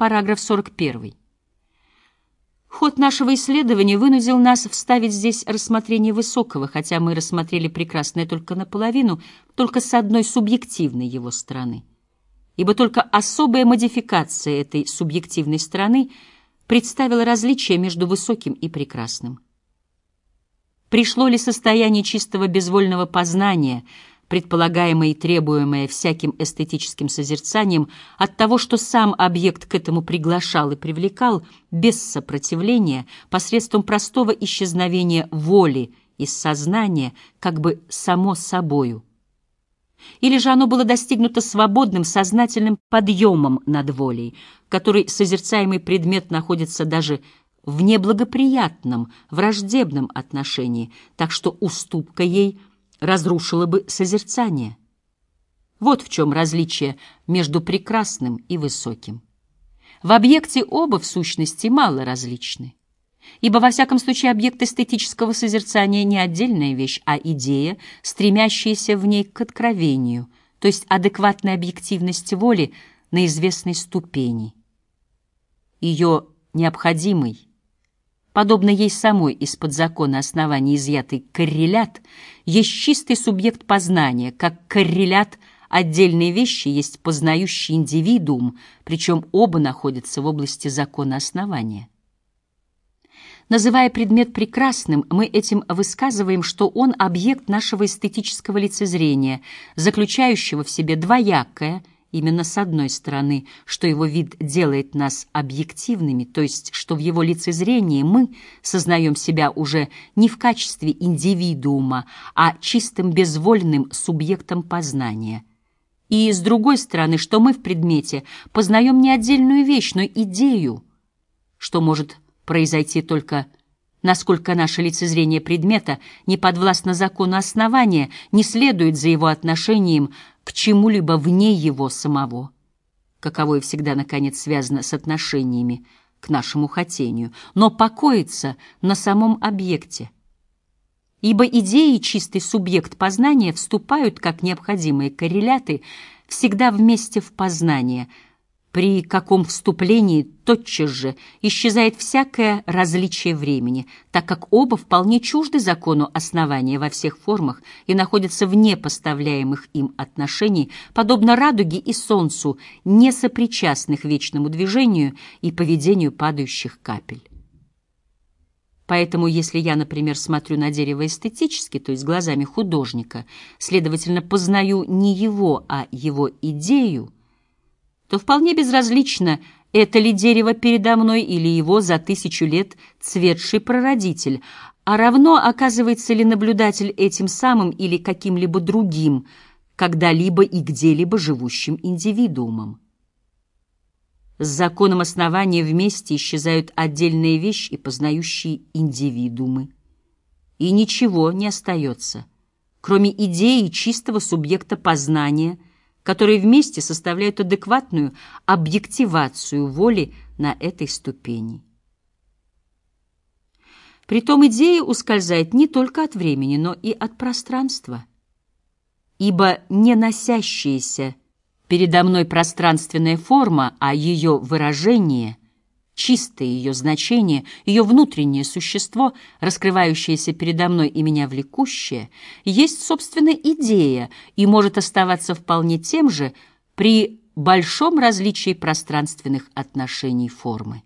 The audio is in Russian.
Параграф 41. Ход нашего исследования вынудил нас вставить здесь рассмотрение высокого, хотя мы рассмотрели прекрасное только наполовину, только с одной субъективной его стороны. Ибо только особая модификация этой субъективной стороны представила различие между высоким и прекрасным. Пришло ли состояние чистого безвольного познания – предполагаемое и требуемое всяким эстетическим созерцанием, от того, что сам объект к этому приглашал и привлекал, без сопротивления, посредством простого исчезновения воли из сознания, как бы само собою. Или же оно было достигнуто свободным сознательным подъемом над волей, который созерцаемый предмет находится даже в неблагоприятном, враждебном отношении, так что уступка ей – разрушило бы созерцание. Вот в чем различие между прекрасным и высоким. В объекте оба, в сущности, мало различны. Ибо, во всяком случае, объект эстетического созерцания не отдельная вещь, а идея, стремящаяся в ней к откровению, то есть адекватной объективности воли на известной ступени. Ее необходимый, подобно ей самой из-под закона оснований изъятый коррелят, есть чистый субъект познания, как коррелят отдельные вещи есть познающий индивидуум, причем оба находятся в области закона основания. Называя предмет прекрасным, мы этим высказываем, что он объект нашего эстетического лицезрения, заключающего в себе двоякое – Именно с одной стороны, что его вид делает нас объективными, то есть что в его лицезрении мы сознаем себя уже не в качестве индивидуума, а чистым безвольным субъектом познания. И с другой стороны, что мы в предмете познаем не отдельную вещь, но идею, что может произойти только насколько наше лицезрение предмета не подвластно закону основания, не следует за его отношением к чему-либо вне его самого, каковое всегда, наконец, связано с отношениями к нашему хотению, но покоится на самом объекте. Ибо идеи и чистый субъект познания вступают как необходимые корреляты всегда вместе в познание – при каком вступлении тотчас же исчезает всякое различие времени, так как оба вполне чужды закону основания во всех формах и находятся вне поставляемых им отношений, подобно радуге и солнцу, не сопричастных вечному движению и поведению падающих капель. Поэтому, если я, например, смотрю на дерево эстетически, то есть глазами художника, следовательно, познаю не его, а его идею, то вполне безразлично, это ли дерево передо мной или его за тысячу лет цветший прародитель, а равно оказывается ли наблюдатель этим самым или каким-либо другим, когда-либо и где-либо живущим индивидуумом. С законом основания вместе исчезают отдельные вещи и познающие индивидуумы. И ничего не остается, кроме идеи чистого субъекта познания – которые вместе составляют адекватную объективацию воли на этой ступени. Притом идея ускользает не только от времени, но и от пространства, ибо не носящаяся передо мной пространственная форма, а ее выражение чистое ее значение, ее внутреннее существо, раскрывающееся передо мной и меня влекущее, есть, собственно, идея и может оставаться вполне тем же при большом различии пространственных отношений формы.